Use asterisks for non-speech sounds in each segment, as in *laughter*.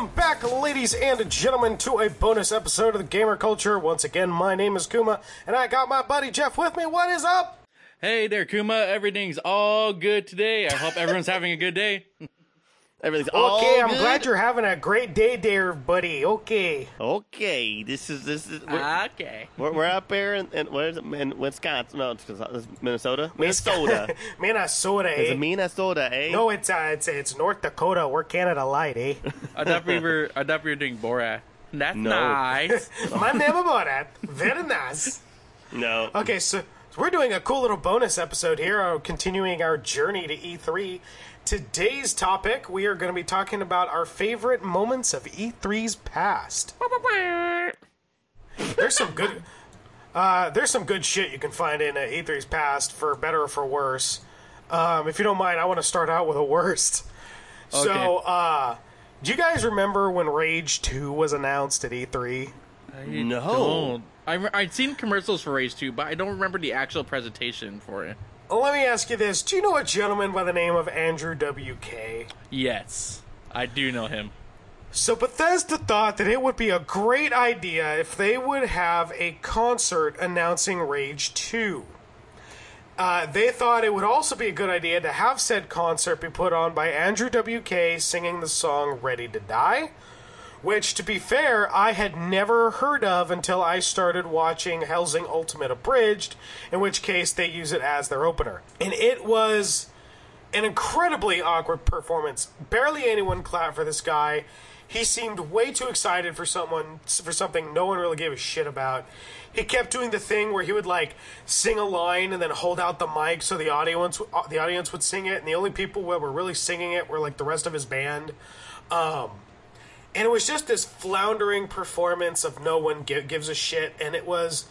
Welcome back, ladies and gentlemen, to a bonus episode of the Gamer Kulture. Once again, my name is Kuma, and I got my buddy Jeff with me. What is up? Hey there, Kuma. Everything's all good today. I hope everyone's having a good day. *laughs* Everything's all Okay, I'm good? glad you're having a great day there, buddy. Okay. Okay, this is this is we're, okay. we're, we're up there in, in where is it? In Wisconsin? No, it's, it's Minnesota. Minnesota. *laughs* Minnesota, It's eh? a Minnesota, eh? No, it's uh, it's it's North Dakota. We're Canada Light, eh? *laughs* I thought we were. I thought we were doing Borat. That's No. nice. *laughs* my name about that. Very nice. no. Okay, so, so we're doing a cool little bonus episode here, uh, continuing our journey to E3. Today's topic, we are going to be talking about our favorite moments of E3's past. There's some good, uh, there's some good shit you can find in uh, E3's past, for better or for worse. Um, if you don't mind, I want to start out with a worst. So, Okay. uh, do you guys remember when Rage 2 was announced at E E3? I No. don't. I re- I'd seen commercials for Rage 2, but I don't remember the actual presentation for it. Let me ask you this: Do you know a gentleman by the name of Andrew WK? Yes, I do know him. So Bethesda thought that it would be a great idea if they would have a concert announcing Rage 2. Uh, they thought it would also be a good idea to have said concert be put on by Andrew WK singing the song Ready to Die, which, to be fair, I had never heard of until I started watching Hellsing Ultimate Abridged, in which case they use it as their opener. And it was an incredibly awkward performance. Barely anyone clapped for this guy. He seemed way too excited for someone for something no one really gave a shit about. He kept doing the thing where he would like sing a line and then hold out the mic so the audience uh, the audience would sing it, and the only people that were really singing it were like the rest of his band. Um, and it was just this floundering performance of no one give, gives a shit and it was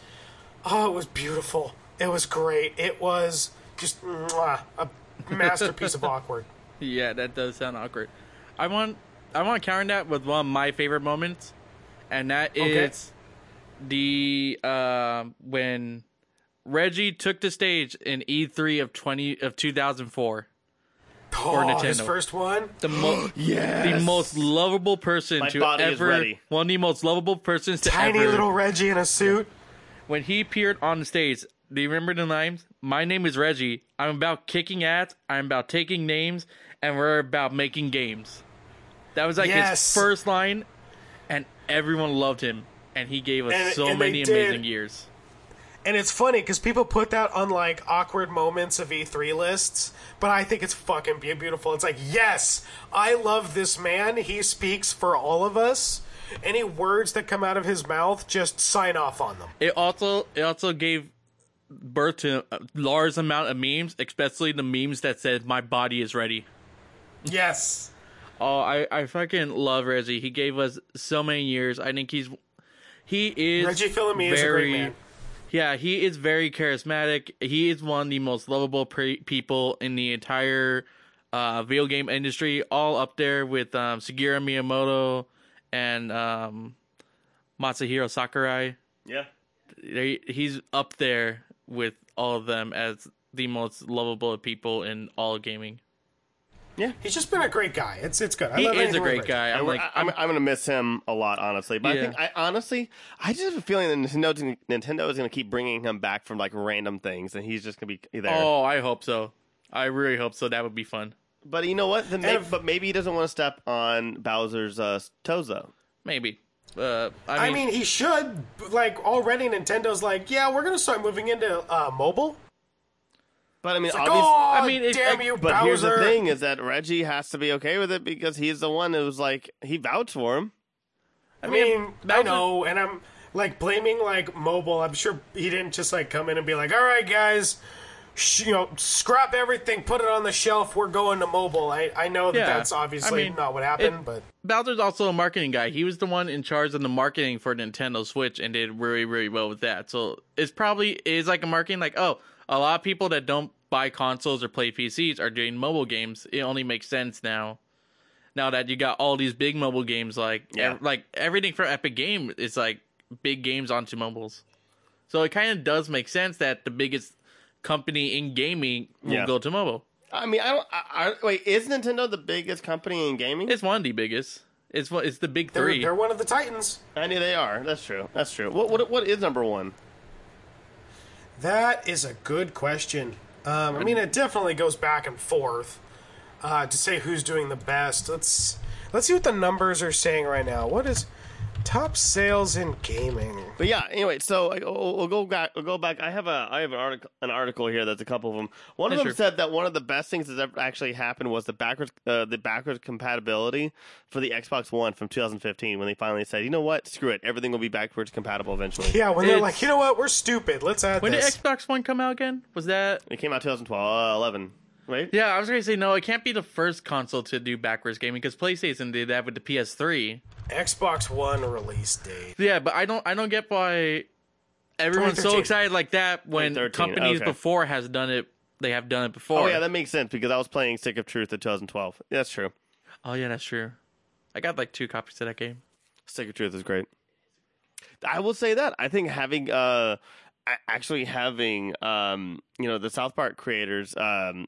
oh it was beautiful. It was great. It was just mwah, a masterpiece of *laughs* awkward. Yeah that does sound awkward. I want i want to counter that with one of my favorite moments and that is okay. the uh, when reggie took the stage in e3 of 20 of 2004 for Nintendo. His first one. *gasps* The most, *gasps* yes. the most lovable person My to body is ever. ready. One of the most lovable persons to Tiny ever. little Reggie in a suit. when he appeared on the stage. Do you remember the names? My name is Reggie. I'm about kicking ass. I'm about taking names, and we're about making games. That was like Yes. his first line, and everyone loved him, and he gave us And- so and many amazing years. And it's funny because people put that on like awkward moments of E3 lists, but I think it's fucking be- beautiful. It's like, yes, I love this man. He speaks for all of us. Any words that come out of his mouth, just sign off on them. it also it also gave birth to a large amount of memes especially the memes that said my body is ready Yes. Oh, I, I fucking love Reggie. He gave us so many years. I think he's he is Reggie Fils-Aimé is a great man. Yeah, he is very charismatic. He is one of the most lovable pre- people in the entire uh, video game industry. All up there with um, Shigeru Miyamoto and um, Masahiro Sakurai. Yeah. They, he's up there with all of them as the most lovable people in all of gaming. He's just been a great guy. It's it's good. I He love is a great Reggie. guy. I'm I'm, like, I'm, I'm, gonna miss him a lot, honestly. But I think I honestly, I just have a feeling that Nintendo, Nintendo is gonna keep bringing him back from like random things, and he's just gonna be there. oh, I hope so. I really hope so. That would be fun. But you know what? Then maybe, if- but maybe he doesn't want to step on Bowser's uh, toes, though. Maybe. Uh, I I mean, mean, he should. Like already, Nintendo's like, yeah, we're gonna start moving into uh, mobile. But I mean, Like, obviously. oh, I mean, damn I- you, But Bowser! here's the thing: is that Reggie has to be okay with it because he's the one who's like he vouched for him. I mean, I Bowser- know, and I'm like blaming like mobile. I'm sure he didn't just like come in and be like, "All right, guys, sh- you know, scrap everything, put it on the shelf. We're going to mobile." I I know that Yeah, that's obviously I mean, not what happened, it- but Bowser's also a marketing guy. He was the one in charge of the marketing for Nintendo Switch and did really, really well with that. So it's probably is like a marketing like, oh, a lot of people that don't buy consoles or play PCs are doing mobile games. It only makes sense now. Now that you got all these big mobile games, like Yeah. ev- like everything from Epic Game is like big games onto mobiles. So it kind of does make sense that the biggest company in gaming will Yeah. go to mobile. I mean, I don't. I, I, wait, is Nintendo the biggest company in gaming? It's one of the biggest. It's what it's the big They're, 3 they're one of the Titans. I knew they are. That's true. That's true. What what what is number one? That is a good question. Um, I mean, it definitely goes back and forth uh, to say who's doing the best. Let's let's see what the numbers are saying right now. What is top sales in gaming? But yeah, anyway, so I- we'll, we'll go back. We'll go back. I have a I have an article an article here that's a couple of them. One of them sure. said that one of the best things that's ever actually happened was the backwards uh, the backwards compatibility for the Xbox One from 2015 when they finally said, you know what, screw it, everything will be backwards compatible eventually. Yeah, when they're like, you know what, we're stupid. Let's add When did. Xbox One come out again? Was that? It came out 2012, uh, 11, right? Yeah, I was gonna say no. It can't be the first console to do backwards gaming because PlayStation did that with the PS3. Xbox One release date. Yeah, but I don't. I don't get why everyone's so 2013. excited like that when 2013, companies okay. before has done it. They have done it before. Oh yeah, that makes sense because I was playing Stick of Truth in 2012. That's true. oh yeah, that's true. I got like two copies of that game. Stick of Truth is great. I will say that I think having uh actually having um you know the South Park creators um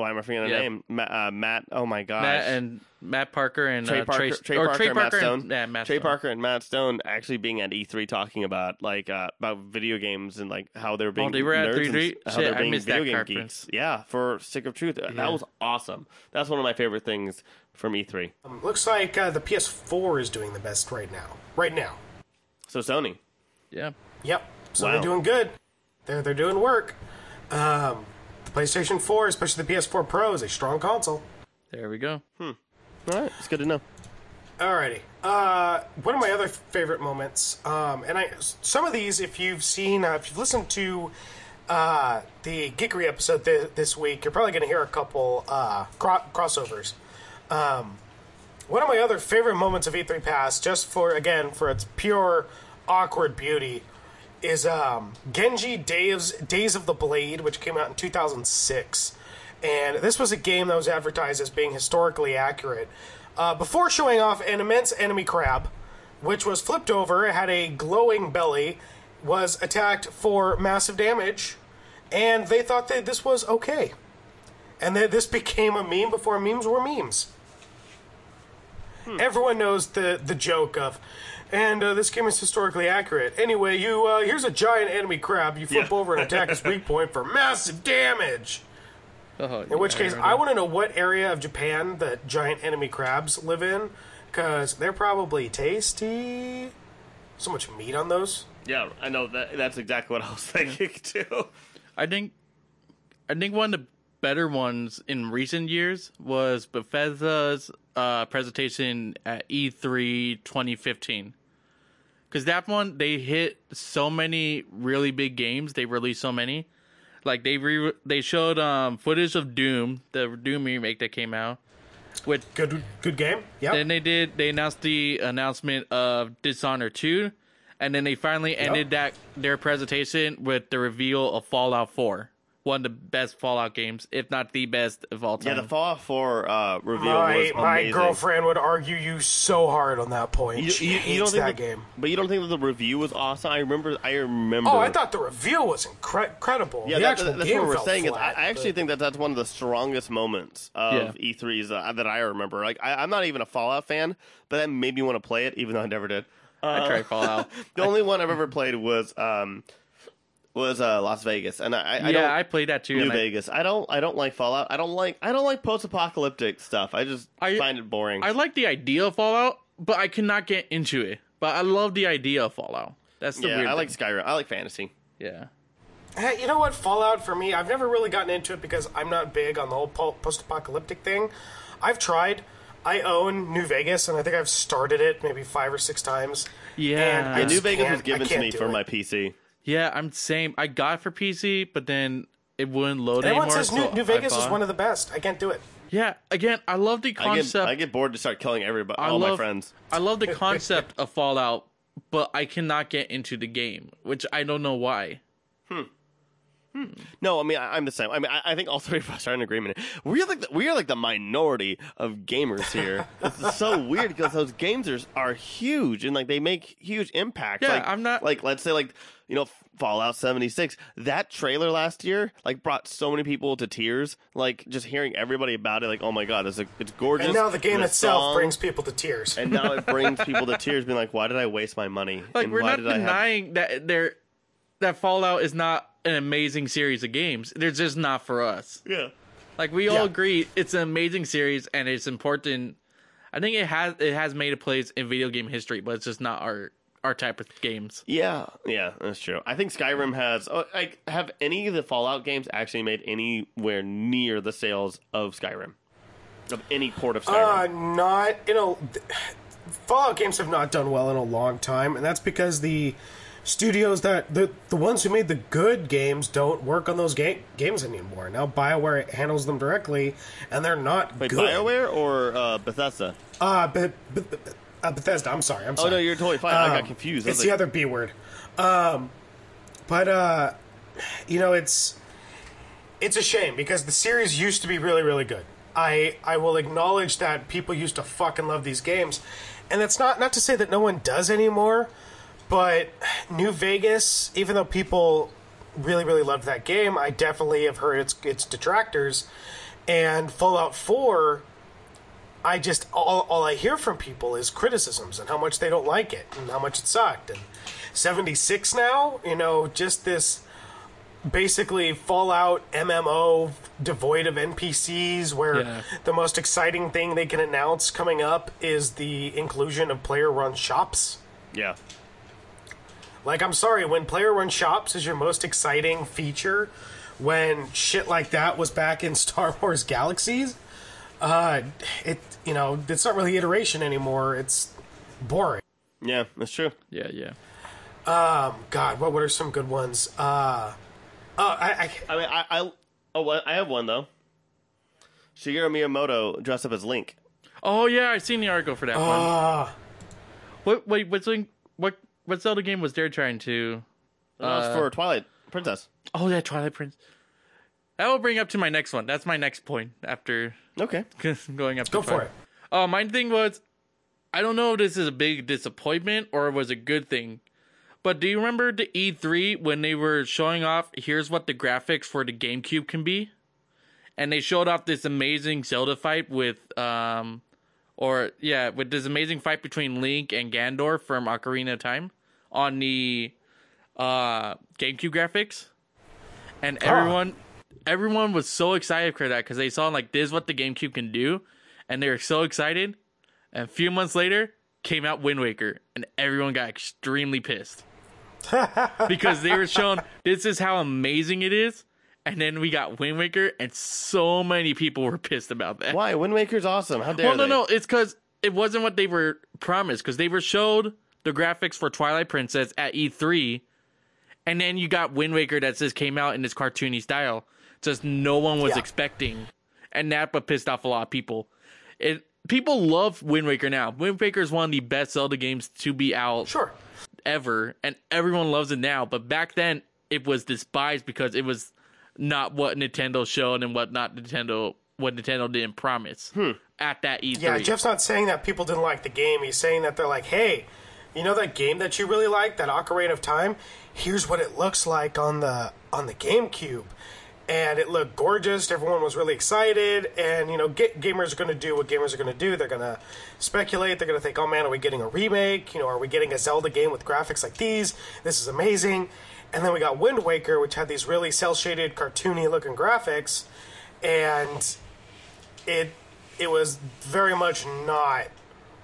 why am I forgetting the Yeah. name Matt, uh, Matt oh my gosh Matt and Matt Parker and Trey uh, Parker, Trey, Trey Parker, Trey and Matt Stone. and yeah, Matt Trey Stone. Parker and Matt Stone actually being at E3 talking about like uh, about video games and like how they're being Oh, they were nerds and E3? how Shit, they're being missed video game conference. geeks. Yeah, for Stick of Truth, Yeah. that was awesome. That's one of my favorite things from E3. Um, looks like uh, the PS4 is doing the best right now. Right now. So Sony, Yeah, Yep. So Wow. they're doing good. They're they're doing work. Um, the PlayStation 4, especially the PS4 Pro, is a strong console. there we go. all right, it's good to know. Alrighty. Uh, one of my other favorite moments, um, and I some of these, if you've seen, uh, if you've listened to uh, the Geekery episode th- this week, you're probably going to hear a couple uh, cro- crossovers. Um, one of my other favorite moments of E3 Pass, just for again for its pure awkward beauty, is um, Genji Days Days of the Blade, which came out in 2006, and this was a game that was advertised as being historically accurate. Uh, before showing off an immense enemy crab, which was flipped over, had a glowing belly, was attacked for massive damage, and they thought that this was okay, and that this *laughs* became a meme before memes were memes. Everyone knows the the joke of, and uh, this game is historically accurate. Anyway, you uh, here's a giant enemy crab. You flip Yeah. over and attack *laughs* its weak point for massive damage. Oh, In which case, I want to know what area of Japan the giant enemy crabs live in, because they're probably tasty. So much meat on those. Yeah, I know that. That's exactly what I was thinking *laughs* too. I think I think one of the better ones in recent years was Bethesda's uh, presentation at E E3 2015. Because that one, they hit so many really big games. They released so many. Like they re- they showed um, footage of Doom, the Doom remake that came out. With Good, good game. Yeah. then they did they announced the announcement of Dishonored 2, and then they finally ended that their presentation with the reveal of Fallout 4, one of the best Fallout games, if not the best of all time. Yeah, the Fallout 4 uh, reveal my was my girlfriend would argue you so hard on that point. You, she you, hates you don't think that the- game. but you don't think that the review was awesome? I remember. I remember. Oh, I thought the reveal was incre- incredible. Yeah, the that, actual that's game what we're fell saying. is flat, I, I actually but- think that that's one of the strongest moments of E3s uh, that I remember. Like, I, I'm not even a Fallout fan, but that made me want to play it, even though I never did. I tried Fallout. *laughs* The only one I've ever played was um was uh, Las Vegas, and I, I, I yeah, don't I played that too. New and I- Vegas. I don't I don't like Fallout. I don't like I don't like post apocalyptic stuff. I just I- find it boring. I like the idea of Fallout, but I cannot get into it. But I love the idea of Fallout. That's the yeah, weird I like thing. Skyrim. I like fantasy. Yeah. Hey, you know what? Fallout for me, I've never really gotten into it because I'm not big on the whole post-apocalyptic thing. I've tried. I own New Vegas, and I think I've started it maybe five or six times. Yeah. And I Yeah, New Vegas was given to me for it. my PC. Yeah, I'm same. I got it for PC, but then it wouldn't load Everyone anymore. says New, so New I Vegas is one of the best. I can't do it. Yeah, again, I love the I get concept. I get bored to start killing everybody, I all my friends. I love the *laughs* concept of Fallout, but I cannot get into the game, which I don't know why. Hmm. Hmm. No, I mean I, I'm the same. I mean I, I think all three of us are in agreement. We are like the, we are like the minority of gamers here. *laughs* it's so weird because those games are are huge and like they make huge impacts. Yeah, like, I'm not- like let's say like you know Fallout 76. That trailer last year like brought so many people to tears. Like just hearing everybody about it, like oh my god, it's a, it's gorgeous. And now the game and itself song, brings people to tears. and now it brings *laughs* people to tears, being like, why did I waste my money? Like And we're why not did I have- denying that there that Fallout is not an amazing series of games. They're just not for us. Yeah. Like we Yeah. all agree, it's an amazing series and it's important. I think it has it has made a place in video game history, but it's just not our our type of games. Yeah, yeah, that's true. I think Skyrim has. Oh, like, have any of the Fallout games actually made anywhere near the sales of Skyrim? Of any port of Uh, Skyrim? not you know, Fallout games have not done well in a long time, and that's because the studios that the the ones who made the good games don't work on those ga- games anymore. Now Bioware handles them directly, and they're not Wait, good. Bioware or uh, Bethesda? Uh, but, but, but- uh, Bethesda. I'm sorry. I'm sorry. Oh no, you're totally fine. I got Um, confused. I It's was the other B word. Um, but uh, you know, it's it's a shame because the series used to be really, really good. I I will acknowledge that people used to fucking love these games, and it's not not to say that no one does anymore. But New Vegas, even though people really, really loved that game, I definitely have heard its its detractors. And Fallout Four, I just all, all I hear from people is criticisms and how much they don't like it and how much it sucked. And 76 now, you know, just this basically Fallout MMO devoid of NPCs where Yeah. the most exciting thing they can announce coming up is the inclusion of player run shops. yeah, Like, I'm sorry, when player run shops is your most exciting feature, when shit like that was back in *laughs* Star Wars Galaxies, uh, it, you know, it's not really iteration anymore. It's boring. yeah, that's true. Yeah, yeah. Um, God, what, what are some good ones? Uh, oh, I, I, I mean, I, I, oh, I have one though. Shigeru Miyamoto dressed up as Link. Oh yeah, I seen the article for that one. uh, What wait, what's Link? what what Zelda game was Dare trying to That was Uh, for Twilight Princess. Oh yeah, Twilight Prince. That will bring up to my next one. That's my next point after Okay. *laughs* going up to go for it. Uh, my thing was, I don't know if this is a big disappointment or it was a good thing, but do you remember the E3 when they were showing off, here's what the graphics for the GameCube can be? And they showed off this amazing Zelda fight with, um, or yeah, with this amazing fight between Link and Gandor from Ocarina of Time on the uh, GameCube graphics. And everyone, everyone was so excited for that because they saw like this is what the GameCube can do, and they were so excited. And a few months later, came out Wind Waker, and everyone got extremely pissed *laughs* because they were shown this is how amazing it is. And then we got Wind Waker, and so many people were pissed about that. Why? Wind Waker's awesome. How dare Well, no, they? no, it's because it wasn't what they were promised. Because they were showed the graphics for Twilight Princess at E3, and then you got Wind Waker that just came out in this cartoony style, just no one was Yeah. expecting, and that but pissed off a lot of people. It people love Wind Waker now. Wind Waker is one of the best Zelda games to be out Sure. ever, and everyone loves it now. But back then, it was despised because it was not what Nintendo showed and what not Nintendo what Nintendo didn't promise hmm. at that E E3. Yeah, Jeff's not saying that people didn't like the game. He's saying that they're like, hey, you know that game that you really like, that Ocarina of Time? Here's what it looks like on the on the GameCube. And it looked gorgeous. Everyone was really excited. And, you know, ga- gamers are going to do what gamers are going to do. They're going to speculate. They're going to think, oh man, are we getting a remake? You know, are we getting a Zelda game with graphics like these? This is amazing. And then we got Wind Waker, which had these really cel shaded, cartoony looking graphics. And it it was very much not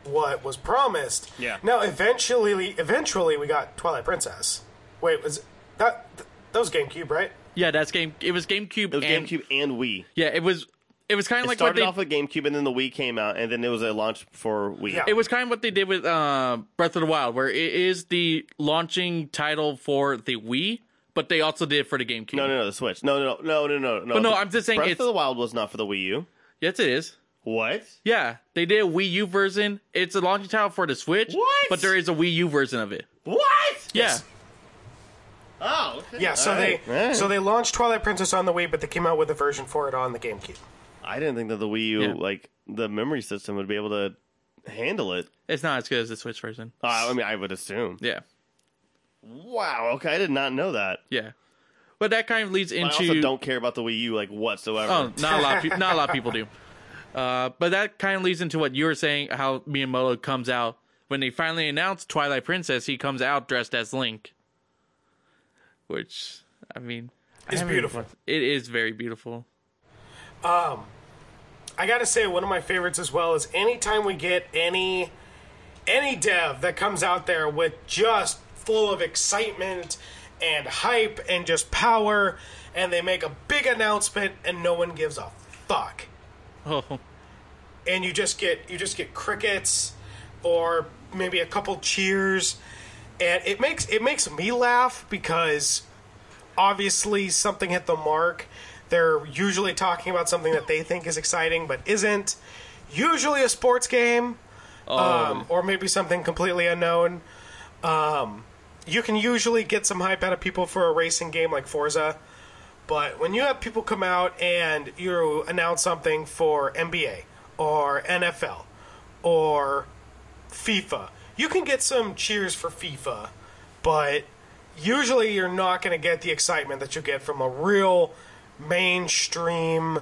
what was promised. Yeah. Now eventually eventually we got Twilight Princess. Wait, was that that was GameCube, right? Yeah, that's game. It was GameCube. It was and, GameCube and Wii. Yeah, it was. It was kind of It like what they. off with GameCube, and then the Wii came out, and then it was a launch for Wii. Yeah. it was kind of what they did with uh, Breath of the Wild, where it is the launching title for the Wii, but they also did it for the GameCube. No, no, no, the Switch. No, no, no, no, no, no. But no, I'm just saying Breath it's- of the Wild was not for the Wii U. Yes, it is. What? Yeah, they did a Wii U version. It's a launching title for the Switch. What? But there is a Wii U version of it. What? Yeah. Oh, okay. Yeah, so All they right. All right. so they launched Twilight Princess on the Wii, but they came out with a version for it on the GameCube. I didn't think that the Wii U, Yeah. like the memory system, would be able to handle it. It's not as good as the Switch version. Uh, I mean, I would assume. Yeah. Wow. Okay, I did not know that. Yeah, but that kind of leads into. I into also don't care about the Wii U like whatsoever. Oh, not a lot. Of pe- *laughs* not a lot of people do. Uh, but that kind of leads into what you were saying. How Miyamoto comes out when they finally announced Twilight Princess. He comes out dressed as Link, which I mean, It's haven't- beautiful. It is very beautiful. Um, I gotta say, one of my favorites as well is anytime we get any any dev that comes out there with just full of excitement and hype and just power, and they make a big announcement and no one gives a fuck, Oh, and you just get you just get crickets or maybe a couple cheers, and it makes it makes me laugh because obviously something hit the mark. They're usually talking about something that they think is exciting but isn't. Usually a sports game, um, or maybe something completely unknown. Um, you can usually get some hype out of people for a racing game like Forza, but when you have people come out and you announce something for NBA or NFL or FIFA, you can get some cheers for FIFA, but usually you're not going to get the excitement that you get from a real mainstream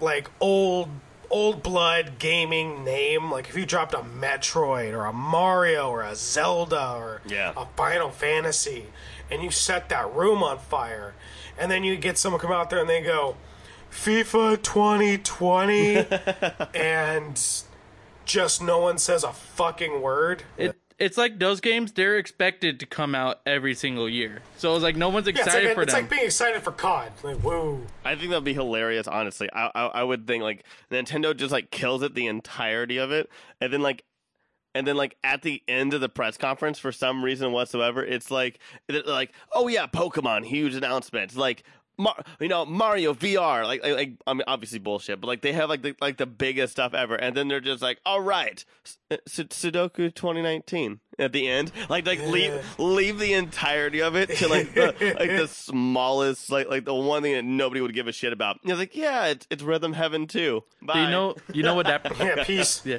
like old old blood gaming name like if you dropped a metroid or a mario or a zelda or Yeah. a final fantasy and you set that room on fire and then you get someone come out there and they go fifa 2020 *laughs* and just no one says a fucking word it it's like those games. They're expected to come out every single year, so it's like no one's yeah, it's, excited like, for it's them. like being excited for cod like whoa I think that'd be hilarious. Honestly, I, I I would think like Nintendo just like kills it the entirety of it, and then like. And then, like at the end of the press conference, for some reason whatsoever, it's like, it's like, oh yeah, Pokemon, huge announcement. Like, Mar- you know, Mario VR, like, like, like, I mean, obviously bullshit, but like they have like the like the biggest stuff ever, and then they're just like, all right, S- uh, Su- Sudoku 2019 at the end, like like leave leave the entirety of it to like the like the *laughs* smallest, like like the one thing that nobody would give a shit about. And it's like, yeah, it's it's Rhythm Heaven too. Bye. Do you know? You know what that? *laughs* yeah peace yeah.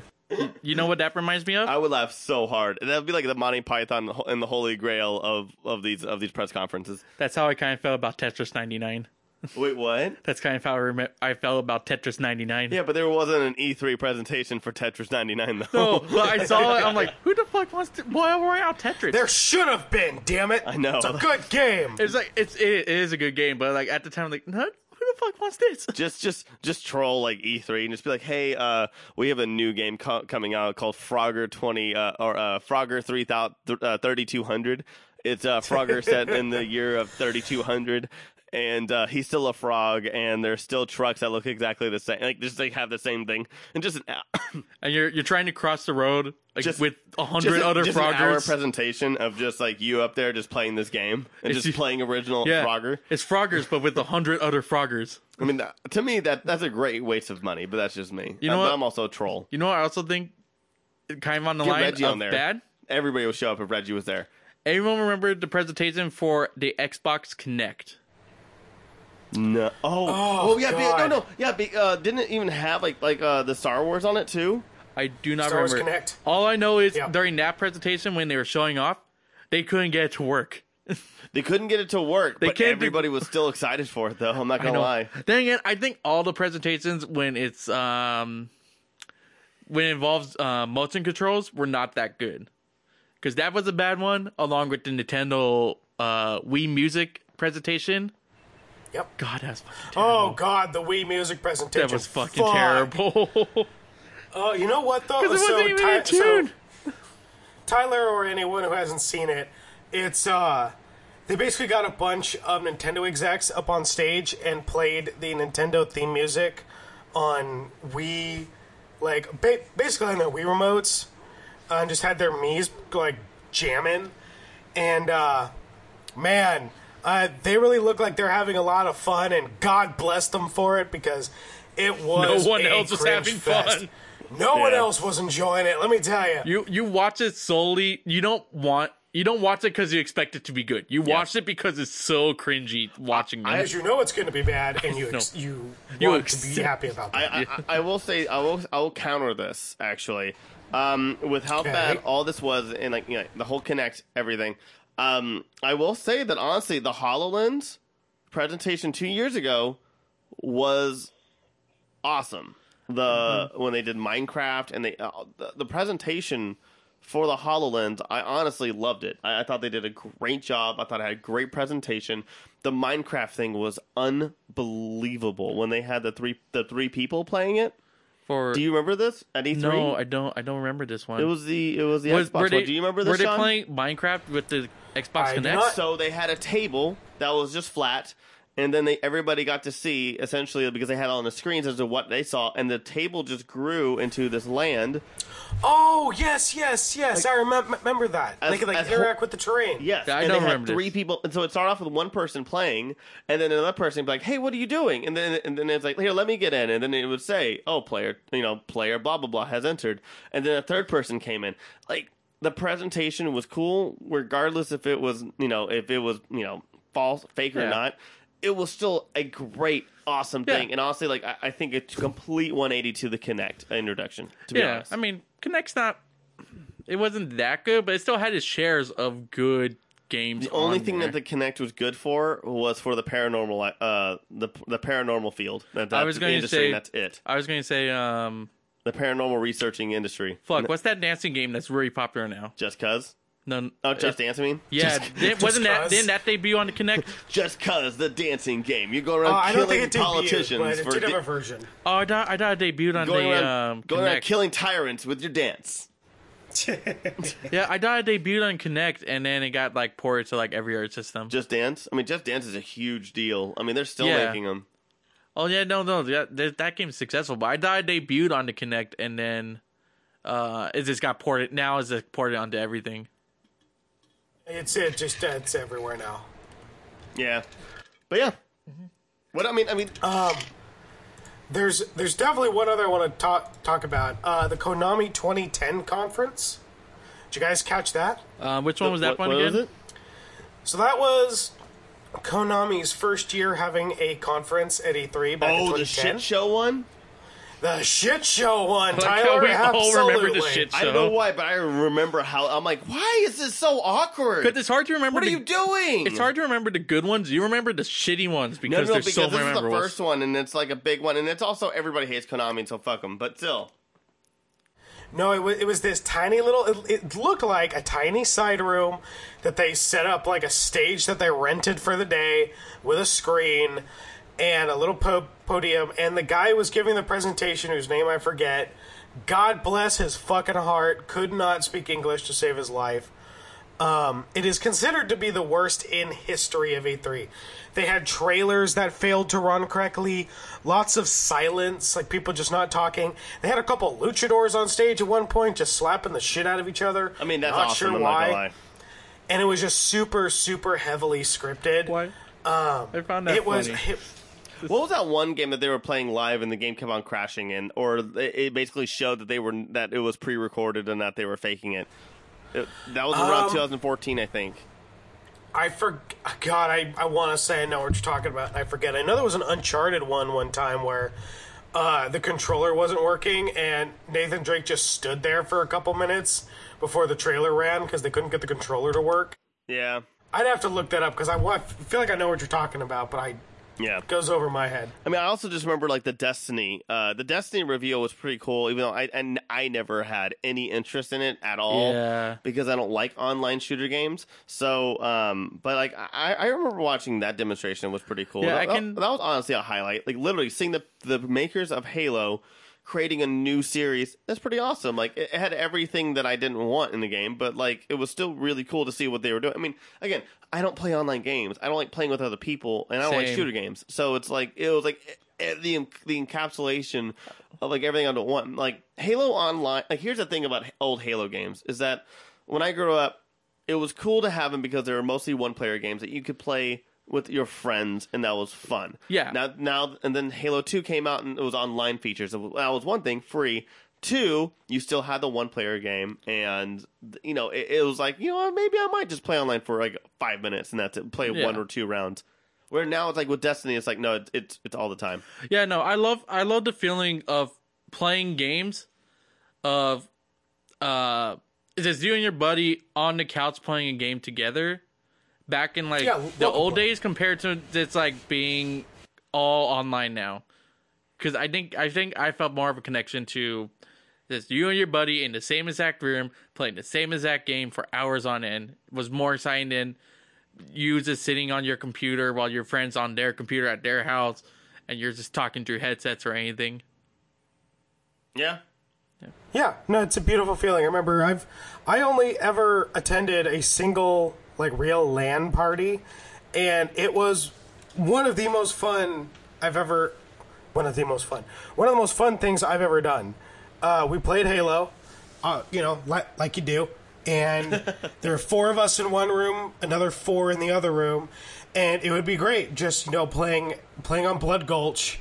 You know what that reminds me of? I would laugh so hard. That would be like the Monty Python and the Holy Grail of, of these of these press conferences. That's how I kind of felt about Tetris 99. Wait, what? *laughs* That's kind of how I, rem- I felt about Tetris 99. Yeah, but there wasn't an E3 presentation for Tetris 99 though. No, but I saw it. I'm like, *laughs* who the fuck wants to Royal Royale Tetris? there should have been damn it I know. it's a good game it's like it's it is a good game, but like at the time, I'm like, no, the fuck wants this? *laughs* just just just troll like E3 and just be like, "Hey, uh, we have a new game co- coming out called Frogger 20 uh, or uh, Frogger 3000 uh, 3200. It's uh, Frogger set in the year of 3200." And uh, he's still a frog, and there's still trucks that look exactly the same. Like just they have the same thing, and just an, *coughs* And you're you're trying to cross the road like Just- with a hundred other just an hour presentation of just like you up there just playing this game and It's- just playing original yeah, Frogger. it's Froggers, but with a hundred other Froggers. I mean, that, to me, that that's a great waste of money, but that's just me. You know what? I'm also a troll. You know what I also think kind of on the Get line Reggie on there. bad. Everybody will show up if Reggie was there. Everyone remember the presentation for the Xbox Kinect. No. Oh. Oh, yeah. Be, no, God. no. Yeah. Be, uh, didn't it even have like like uh, the Star Wars on it too? I do not Star Wars remember. Kinect. All I know is Yeah. during that presentation when they were showing off, they couldn't get it to work. *laughs* They couldn't get it to work, They but can't do- everybody was still excited for it, though. I'm not I gonna know. lie. Then again, I think all the presentations when it's um when it involves uh, motion controls were not that good because that was a bad one, along with the Nintendo uh, Wii Music presentation. Yep. God, that's fucking Oh god, the Wii music presentation. that was fucking Fuck. terrible. *laughs* Oh, you know what though? Because it wasn't even Ty- in tune. so *laughs* Tyler or anyone who hasn't seen it, it's uh they basically got a bunch of Nintendo execs up on stage and played the Nintendo theme music on Wii, like ba- basically on their Wii remotes, uh, and just had their Mii's like jamming, and uh, man, uh, they really look like they're having a lot of fun, and God bless them for it because it was No one a else was having fest. fun. No one else was enjoying it. Let me tell you. you you watch it solely. You don't want. You don't watch it because you expect it to be good. You watch it because it's so cringy watching them. Because you know it's going to be bad, and you *laughs* ex- No. you, You want to be happy about that. I, I, I will say I will I will counter this actually um, with how Okay. bad all this was and like you know, the whole Kinect everything. Um, I will say that honestly, the Hololens presentation two years ago was awesome. The Mm-hmm. when they did Minecraft and they uh, the, the presentation for the Hololens, I honestly loved it. I, I thought they did a great job. I thought it had a great presentation. The Minecraft thing was unbelievable when they had the three the three people playing it. For Do you remember this at E3? no, I don't. I don't remember this one. It was the it was the was, Xbox were one. Do you remember this? Were they Sean? playing Minecraft with the Xbox I Kinect? not- So they had a table that was just flat, and then they everybody got to see essentially because they had it on the screens as to what they saw, and the table just grew into this land. Oh yes, yes, yes. I remember, remember that. As- they could like as interact whole- with the terrain. Yes, I and don't they had remember three this. people, and so it started off with one person playing, and then another person would be like, "Hey, what are you doing?" And then and then it's like, "Here, let me get in," and then it would say, "Oh, player, you know, player, blah blah blah has entered," and then a third person came in, like. The presentation was cool, regardless if it was, you know, if it was, you know, false, fake or Yeah. not. It was still a great, awesome Yeah. thing, and honestly, like I, I think it's a complete 180 to the Kinect introduction. To be Yeah, honest, I mean, Kinect's not. It wasn't that good, but it still had its shares of good games. The only on thing there. that the Kinect was good for was for the paranormal, uh, the the paranormal field. That, I was going to say- that's it. I was going to say, um, The paranormal researching industry. fuck, N- what's that dancing game that's really popular now? just cause? No, Oh, just it- dance. I mean, Yeah, just, didn't- wasn't that 'cause. didn't that debut on the Kinect? *laughs* just cause the dancing game. You go Uh, around I don't killing think it debuted, politicians but it for did have da- a version. Oh, I thought I thought it debuted on going the around, um, going around Kinect. killing tyrants with your dance. *laughs* Yeah, I thought it debuted on Kinect, and then it got like ported to like every other system. Just dance. I mean, just dance is a huge deal. I mean, they're still Yeah. making them. Oh yeah, no, no, that that, that game's successful. But I thought it debuted on the Kinect, and then uh, it just got ported. Now it's just ported onto everything. It's it just uh, it's everywhere now. Yeah, but yeah. Mm-hmm. What I mean, I mean, um, There's there's definitely one other I want to talk talk about. Uh, the Konami 2010 conference. Did you guys catch that? Uh, which one was that what, one what again? was it? So that was Konami's first year having a conference at E3 back in Oh, 2010. the shit show one. The shit show one, Like how Tyler. we all remember the shit show. I don't know why, but I remember how I'm like, why is this so awkward? Because it's hard to remember. What are you doing? It's hard to remember the good ones. You remember the shitty ones No, because no, there's because so this is the first one, and it's like a big one, and it's also everybody hates Konami, so fuck them. But still, No, it was, it was this tiny little. It, it looked like a tiny side room that they set up like a stage that they rented for the day with a screen and a little po- podium. And the guy who was giving the presentation, whose name I forget, God bless his fucking heart, could not speak English to save his life. Um, it is considered to be the worst in history of E3. They had trailers that failed to run correctly, lots of silence, like people just not talking. They had a couple luchadors on stage at one point, just slapping the shit out of each other. I mean, that's not awesome. sure I'm why. not gonna. And it was just super, super heavily scripted. Why? I found that Um, It was. It, What was that one game that they were playing live and the game kept on crashing in, or it it basically showed that they were that it was pre-recorded and that they were faking it? It- that was around Um, 2014, I think. I for God, I, I want to say I know what you're talking about, and I forget. I know there was an Uncharted one one time where uh, the controller wasn't working, and Nathan Drake just stood there for a couple minutes before the trailer ran because they couldn't get the controller to work. Yeah, I'd have to look that up because I, wa- feel like I know what you're talking about, but I yeah. goes over my head. I mean, I also just remember like the Destiny. Uh, the Destiny reveal was pretty cool, even though I and I never had any interest in it at all. Yeah. Because I don't like online shooter games. So, um, but like I, I remember watching that demonstration was pretty cool. Yeah, that, I that- can- that was honestly a highlight. Like literally seeing the the makers of Halo creating a new series. That's pretty awesome. Like it, had everything that I didn't want in the game, but like it was still really cool to see what they were doing. I mean, again, I don't play online games. I don't like playing with other people, and I don't like shooter games. So it's like it was like eh, eh, the the encapsulation of like everything I don't want. Like Halo Online. Like here's the thing about old Halo games is that when I grew up, it was cool to have them because they were mostly one player games that you could play with your friends and that was fun. Yeah. Now now and then Halo 2 came out and it was online features. That was one thing, free. Two, you still had the one player game and you know, it, it was like, you know maybe I might just play online for like 5 minutes and that's it. Play Yeah. one or two rounds. Where now it's like with Destiny it's like no, it's it's, it's all the time. Yeah, no, I love I love the feeling of playing games of uh it's just you and your buddy on the couch playing a game together back in like Yeah, the old play. days compared to it's like being all online now. Because I think I think I felt more of a connection to this you and your buddy in the same exact room playing the same exact game for hours on end was more exciting than you just sitting on your computer while your friends on their computer at their house and you're just talking through headsets or anything. Yeah. Yeah, no, it's a beautiful feeling. I remember I've I only ever attended a single like real LAN party, and it was one of the most fun I've ever. One of the most fun. One of the most fun things I've ever done. Uh, we played Halo, uh, you know, like like you do, and *laughs* there are four of us in one room, another four in the other room, and it would be great just you know playing playing on Blood Gulch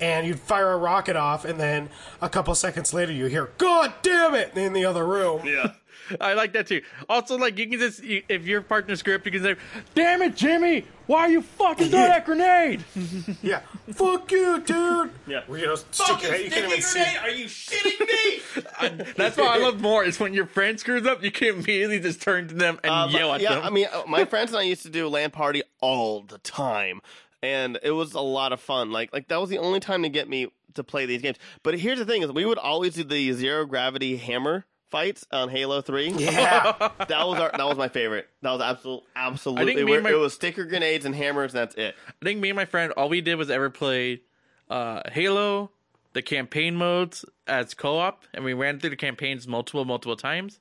and you'd fire a rocket off, and then a couple seconds later you hear "God damn it!" in the other room. Yeah. *laughs* I like that too. Also, like you can just you, if your partner's script, you can say, "Damn it, Jimmy! Why are you fucking throw that grenade?" *laughs* Yeah, fuck you, dude. Yeah. Where you know, stick your head, you can't even see. Are you shitting me? *laughs* That's what I love more is when your friend screws up, you can immediately just turn to them and Uh, but yell at yeah, them. I mean, uh, my friends and I used to do a LAN party all the time, and it was a lot of fun. Like, like that was the only time to get me to play these games. But here's the thing: is we would always do the zero gravity hammer fights on Halo Three. Yeah, *laughs* That was our, that was my favorite. That was absolute, absolutely. me where and my- It was sticker grenades and hammers. And that's it. I think me and my friend, all we did was ever play uh, Halo, the campaign modes as co-op, and we ran through the campaigns multiple, multiple times.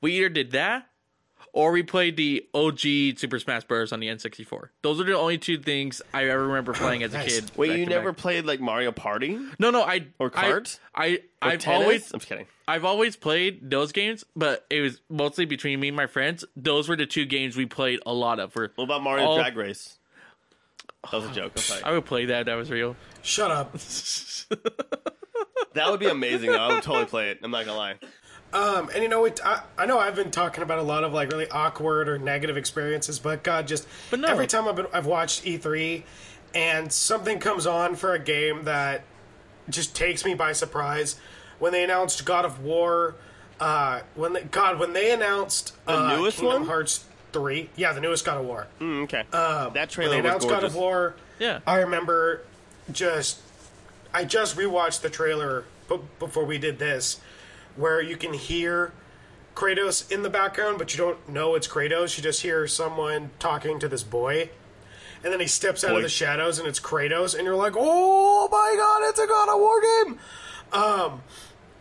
We either did that, or we played the OG Super Smash Bros. on the N64. Those are the only two things I ever remember playing as a Nice. kid. Wait, you never back. played like Mario Party No, no, I or cards? I, I or I've tennis? always I'm just kidding. I've always played those games, but it was mostly between me and my friends. Those were the two games we played a lot of. For What about Mario all- Drag Race? That was a joke. I'm sorry. I would play that. That was real. shut up. *laughs* That would be amazing. though. I would totally play it. I'm not gonna lie. Um, and you know, it, I, I know I've been talking about a lot of like really awkward or negative experiences, but God, just But no. every time I've been, I've watched E3, and something comes on for a game that just takes me by surprise. When they announced God of War, uh, when they, God, when they announced uh, newest Kingdom one? Hearts three, yeah, the newest God of War. Mm, okay. Um, that when trailer they was announced gorgeous. God of War, Yeah. I remember just I just rewatched the trailer b- before we did this, where you can hear Kratos in the background, but you don't know it's Kratos. You just hear someone talking to this boy, and then he steps out Boy. of the shadows, and it's Kratos, and you're like, "Oh my god, it's a God of War game!" Um,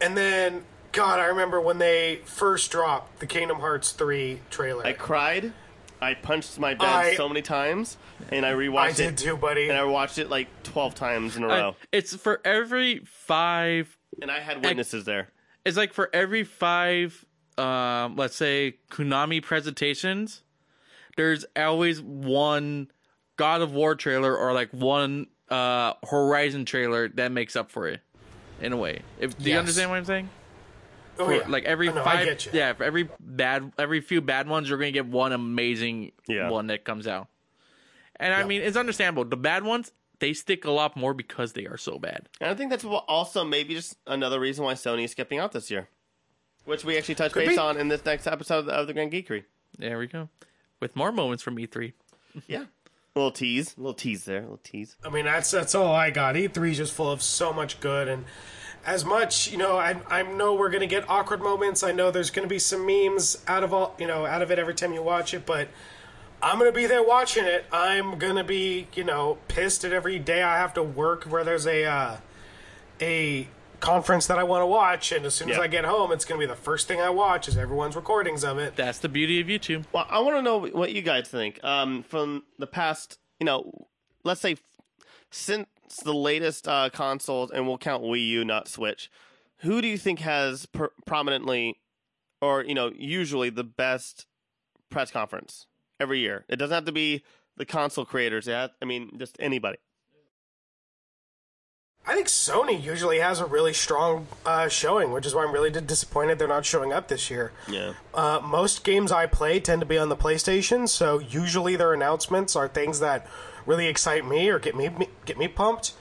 and then God, I remember when they first dropped the Kingdom Hearts three trailer. I cried. I punched my bed I- so many times, and I rewatched I it. did too, buddy. And I watched it like twelve times in a row, it's for every five. and I had witnesses there. It's like for every five, um, let's say Konami presentations, there's always one God of War trailer or like one uh Horizon trailer that makes up for it. In a way, if do you understand what I'm saying? oh, For, yeah. Like every I know, I five, get you. yeah, for every bad, every few bad ones, you're gonna get one amazing Yeah. one that comes out. And I mean, it's understandable. The bad ones, they stick a lot more because they are so bad. And I think that's also maybe just another reason why Sony is skipping out this year, which we actually touch Could base be. on in this next episode of the Grand Geekery. There we go. With more moments from E E3. Yeah, A little tease, a little tease there, a little tease. I mean, that's that's all I got. E3 is just full of so much good, and as much you know, I I know we're gonna get awkward moments. I know there's gonna be some memes out of all you know out of it every time you watch it, but I'm gonna be there watching it. I'm gonna be you know pissed at every day I have to work where there's a uh, a conference that I want to watch, and as soon as I get home, it's gonna be the first thing I watch is everyone's recordings of it. That's the beauty of YouTube. Well, I want to know what you guys think um, from the past. You know, let's say since the latest uh, consoles, and we'll count Wii U, not Switch. Who do you think has per- prominently, or you know, usually the best press conference every year? It doesn't have to be the console creators. Yeah, I mean, just anybody. I think Sony usually has a really strong uh, showing, which is why I'm really disappointed they're not showing up this year. Yeah. Uh, most games I play tend to be on the PlayStation, so usually their announcements are things that really excite me or get me get me pumped.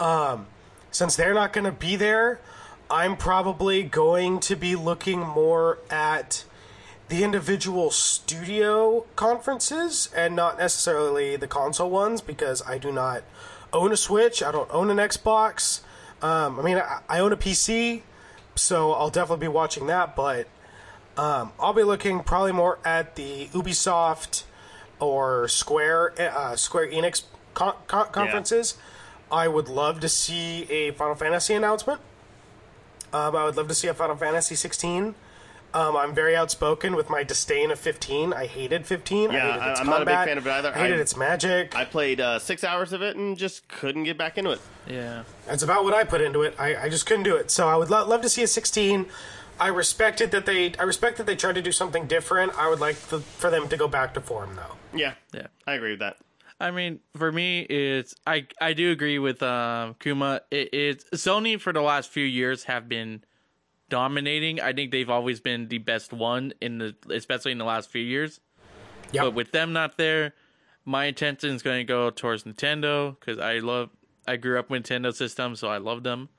Um, since they're not going to be there, I'm probably going to be looking more at the individual studio conferences and not necessarily the console ones because I do not own a Switch. I don't own an Xbox. Um, I mean, I, I own a PC, so I'll definitely be watching that. But um, I'll be looking probably more at the Ubisoft or Square uh, Square Enix con- con- conferences. I would love to see a Final Fantasy announcement. Um, I would love to see a Final Fantasy 16. Um, I'm very outspoken with my disdain of 15. I hated 15. Yeah, I hated its I- I'm not a big fan of it either. I hated I- its magic. I played uh, six hours of it and just couldn't get back into it. Yeah. That's about what I put into it. I, I just couldn't do it. So I would lo- love to see a 16. I respected that they. I respect that they tried to do something different. I would like the, for them to go back to form though. Yeah, Yeah. I agree with that. I mean, for me, it's I I do agree with um, Kuma. It, it's Sony for the last few years have been dominating. I think they've always been the best one in the, especially in the last few years. Yeah. But with them not there, my attention is going to go towards Nintendo because I love. I grew up with Nintendo systems, so I love them.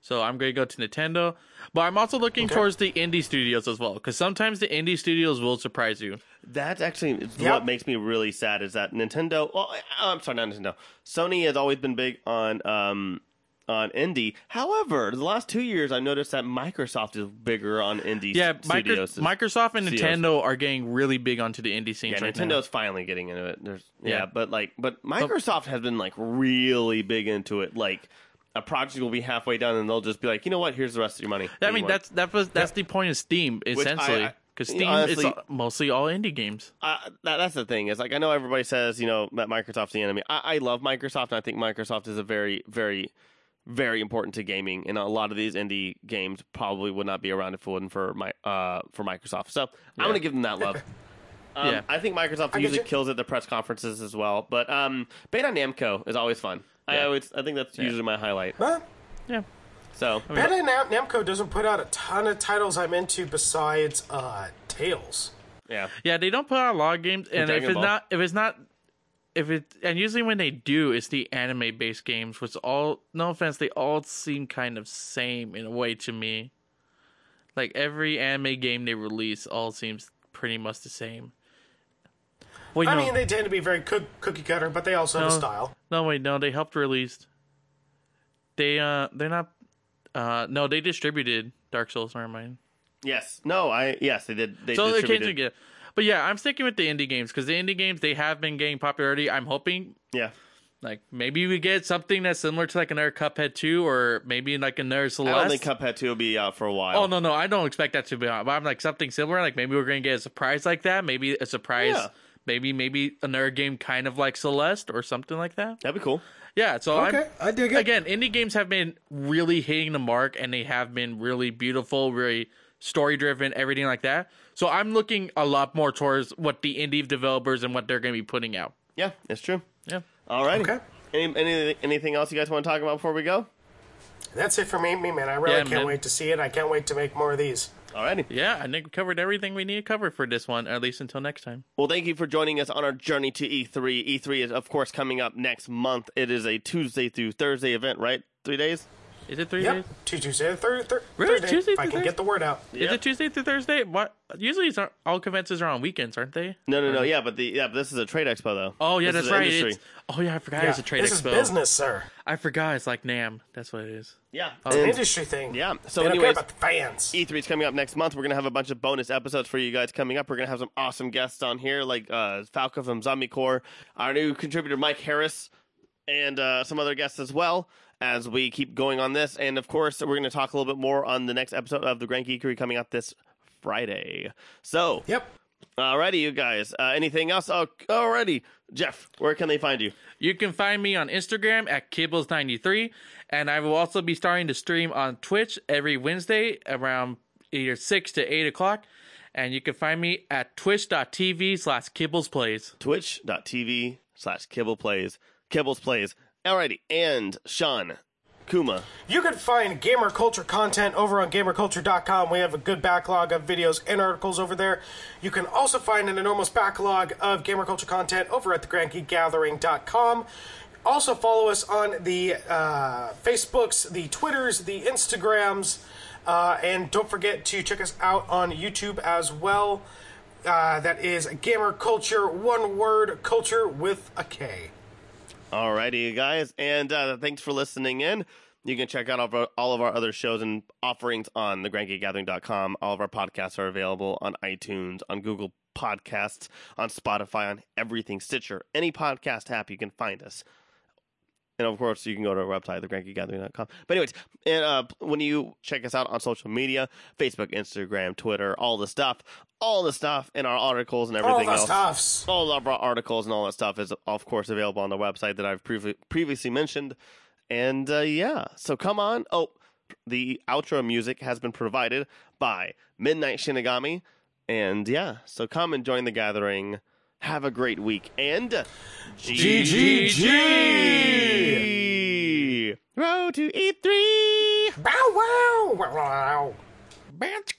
So I'm going to go to Nintendo. But I'm also looking towards the indie studios as well because sometimes the indie studios will surprise you. That's actually Yep. what makes me really sad is that Nintendo. Well, I- I'm sorry, not Nintendo. Sony has always been big on um on indie. However, the last two years, I noticed that Microsoft is bigger on indie. Yeah, Micro-. Microsoft and. Nintendo are getting really big onto the indie scene. Yeah, right now. Finally getting into it. There's yeah, Yeah. but like, but Microsoft has been like really big into it. Like, a project will be halfway done, and they'll just be like, you know what? Here's the rest of your money. I What do you mean, that's that was that's the point of Steam essentially I- because Steam is honestly- all- mostly all indie games. uh, that, that's the thing is like I know everybody says you know that Microsoft's the enemy. I, I love Microsoft, and I think Microsoft is a very, very, very important to gaming. And a lot of these indie games probably would not be around if it wasn't for my uh for Microsoft. So I'm gonna give them that love. *laughs* Um, Yeah. I think Microsoft I usually you. kills at the press conferences as well. But um, Bandai Namco is always fun. I always I think that's usually my highlight. Huh? Yeah, So Bandai Nam- Namco doesn't put out a ton of titles I'm into besides uh, Tales. yeah, yeah, they don't put out a lot of games, and if it's Ball. not if it's not if it and usually when they do, it's the anime based games, which all no offense, they all seem kind of same in a way to me. Like every anime game they release, all seems pretty much the same. Wait, I no, mean, they tend to be very cook- cookie cutter, but they also have a style. no, wait, no, they helped release. They uh, they're not. Uh, no, they distributed Dark Souls. Never mind. yes, no, I yes they did. They so they distributed. can't get. But yeah, I'm sticking with the indie games because the indie games they have been gaining popularity. I'm hoping yeah. like maybe we get something that's similar to like another Cuphead 2 or maybe like another I Celeste. don't think Cuphead two will be out for a while. oh no no, I don't expect that to be out. But I'm like something similar. Like maybe we're gonna get a surprise like that. Maybe a surprise. Yeah. Maybe maybe another game kind of like Celeste or something like that. That'd be cool. Yeah. So I'm, Okay, I dig it. again, indie games have been really hitting the mark and they have been really beautiful, really story driven, everything like that. So I'm looking a lot more towards what the indie developers and what they're going to be putting out. Yeah, that's true. Yeah. All right. Okay. Any, any, anything else you guys want to talk about before we go? That's it for me, me man. I really Yeah, can't man. wait to see it. I can't wait to make more of these. Alrighty. Yeah, I think we covered everything we need to cover for this one, at least until next time. Well, thank you for joining us on our journey to E E3. E3 is, of course, coming up next month. It is a Tuesday through Thursday event, right? Three days? Is it three Yep, days? two Tuesday, thir- thir- Really? Thursday. Tuesday if I can Thursday? get the word out. Is it Tuesday through Thursday? What? Usually, it's all conventions are on weekends, aren't they? No, no, no. Yeah, but the yeah, but this is a trade expo though. Oh yeah, This that's is right. industry. It's, oh yeah, I forgot Yeah, it's a trade this expo. is business, sir. I forgot it's like Nam. That's what it is. Yeah. It's an industry thing. yeah. So, they don't care anyways, about the fans. E3 is coming up next month. We're gonna have a bunch of bonus episodes for you guys coming up. We're gonna have some awesome guests on here, like uh, Falco from Zombie Core, our new contributor Mike Harris, and uh, some other guests as well. As we keep going on this, and of course, we're gonna talk a little bit more on the next episode of the Grand Geekery coming out this Friday. So, Yep. alrighty, you guys. Uh, anything else? Oh, alrighty, Jeff. Where can they find you? You can find me on Instagram at Kibbles93, and I will also be starting to stream on Twitch every Wednesday around either 6 to 8 o'clock. And you can find me at twitch.tv slash kibblesplays. Twitch.tv slash Kibble Plays. Kibbles Plays. Alrighty, and Sean, Kuma, You can find Gamer Kulture content over on gamerkulture.com. We have a good backlog of videos and articles over there. You can also find an enormous backlog of Gamer Kulture content over at thegrandgeekgathering.com. Also follow us on the uh, Facebooks, the Twitters, the Instagrams, uh, and don't forget to check us out on YouTube as well. Uh, that is Gamer Kulture, one word, culture with a K. Alrighty, you guys, and uh, thanks for listening in. You can check out all of, our, all of our other shows and offerings on thegrandgeekgathering.com. All of our podcasts are available on iTunes, on Google Podcasts, on Spotify, on everything, Stitcher, any podcast app you can find us. And of course, you can go to our website, thegrandgeekgathering.com. But anyways, and uh, when you check us out on social media, Facebook, Instagram, Twitter, all the stuff, all the stuff, and our articles and All everything the else stuffs. all of our articles and all that stuff is of course available on the website that I've previ- previously mentioned. And uh, yeah, so come on. Oh, the outro music has been provided by Midnight Shinigami. And yeah, so come and join the gathering. Have a great week. And GGG. Road to E3. Bow wow. wow, wow. Bats